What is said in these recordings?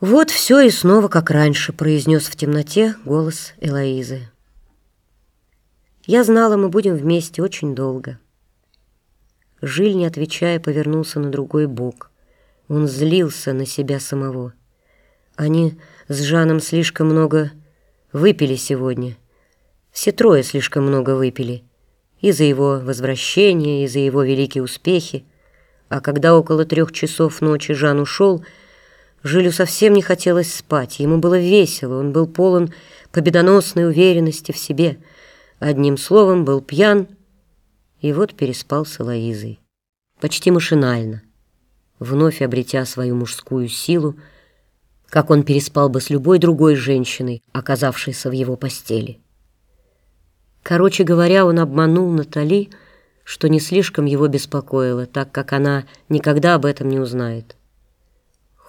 «Вот все и снова как раньше», — произнес в темноте голос Элоизы. «Я знала, мы будем вместе очень долго». Жиль, не отвечая, повернулся на другой бок. Он злился на себя самого. Они с Жаном слишком много выпили сегодня. Все трое слишком много выпили. И за его возвращение, и за его великие успехи. А когда около трех часов ночи Жан ушел, Жилю совсем не хотелось спать. Ему было весело, он был полон победоносной уверенности в себе. Одним словом, был пьян, и вот переспал с Элоизой. Почти машинально, вновь обретя свою мужскую силу, как он переспал бы с любой другой женщиной, оказавшейся в его постели. Короче говоря, он обманул Натали, что не слишком его беспокоило, так как она никогда об этом не узнает.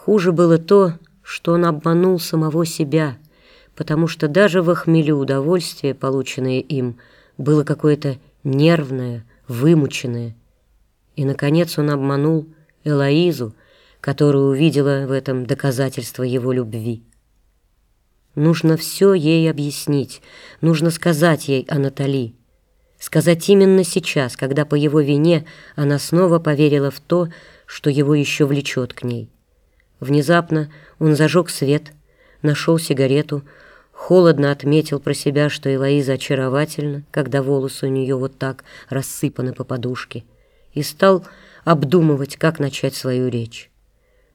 Хуже было то, что он обманул самого себя, потому что даже в охмелю удовольствие, полученное им, было какое-то нервное, вымученное. И, наконец, он обманул Элоизу, которая увидела в этом доказательство его любви. Нужно все ей объяснить, нужно сказать ей о Натали. Сказать именно сейчас, когда по его вине она снова поверила в то, что его еще влечет к ней. Внезапно он зажег свет, нашел сигарету, холодно отметил про себя, что Элоиза очаровательна, когда волосы у нее вот так рассыпаны по подушке, и стал обдумывать, как начать свою речь.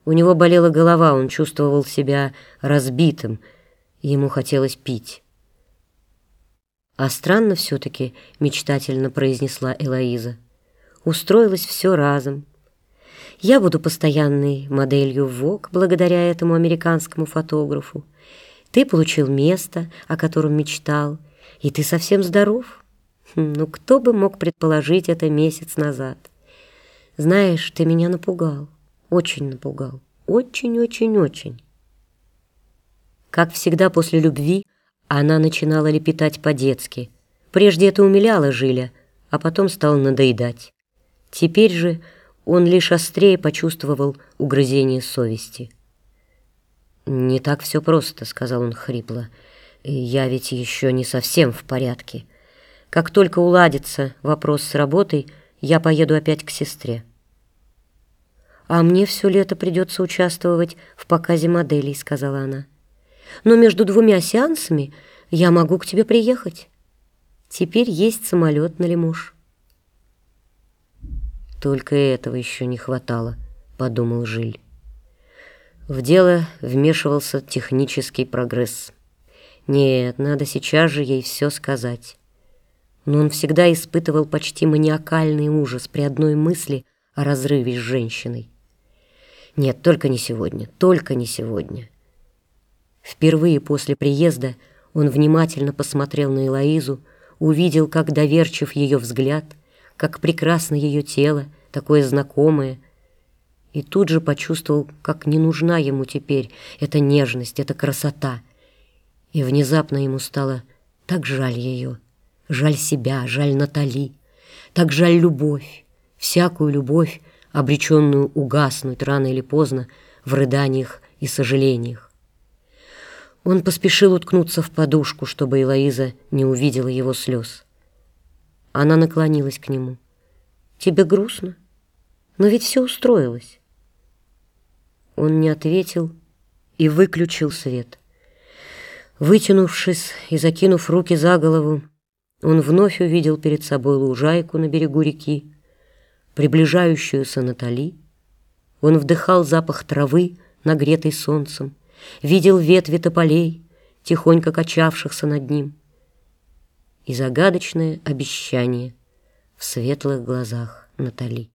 У него болела голова, он чувствовал себя разбитым, ему хотелось пить. «А странно все-таки», — мечтательно произнесла Элоиза. «Устроилось все разом». Я буду постоянной моделью ВОК благодаря этому американскому фотографу. Ты получил место, о котором мечтал, и ты совсем здоров. Хм, ну, кто бы мог предположить это месяц назад? Знаешь, ты меня напугал, очень напугал, очень-очень-очень. Как всегда после любви, она начинала лепетать по-детски. Прежде это умиляло Жиля, а потом стало надоедать. Теперь же он лишь острее почувствовал угрызение совести. «Не так все просто», — сказал он хрипло. «Я ведь еще не совсем в порядке. Как только уладится вопрос с работой, я поеду опять к сестре». «А мне все лето придется участвовать в показе моделей», — сказала она. «Но между двумя сеансами я могу к тебе приехать. Теперь есть самолет на Лемуш». Только этого еще не хватало, подумал Жиль. В дело вмешивался технический прогресс. Нет, надо сейчас же ей все сказать. Но он всегда испытывал почти маниакальный ужас при одной мысли о разрыве с женщиной. Нет, только не сегодня, только не сегодня. Впервые после приезда он внимательно посмотрел на Элоизу, увидел, как доверчив ее взгляд — как прекрасно ее тело, такое знакомое, и тут же почувствовал, как не нужна ему теперь эта нежность, эта красота. И внезапно ему стало так жаль ее, жаль себя, жаль Натали, так жаль любовь, всякую любовь, обреченную угаснуть рано или поздно в рыданиях и сожалениях. Он поспешил уткнуться в подушку, чтобы Элоиза не увидела его слез. Она наклонилась к нему. «Тебе грустно? Но ведь все устроилось». Он не ответил и выключил свет. Вытянувшись и закинув руки за голову, он вновь увидел перед собой лужайку на берегу реки, приближающуюся Натали. Он вдыхал запах травы, нагретой солнцем, видел ветви тополей, тихонько качавшихся над ним и загадочное обещание в светлых глазах Натали.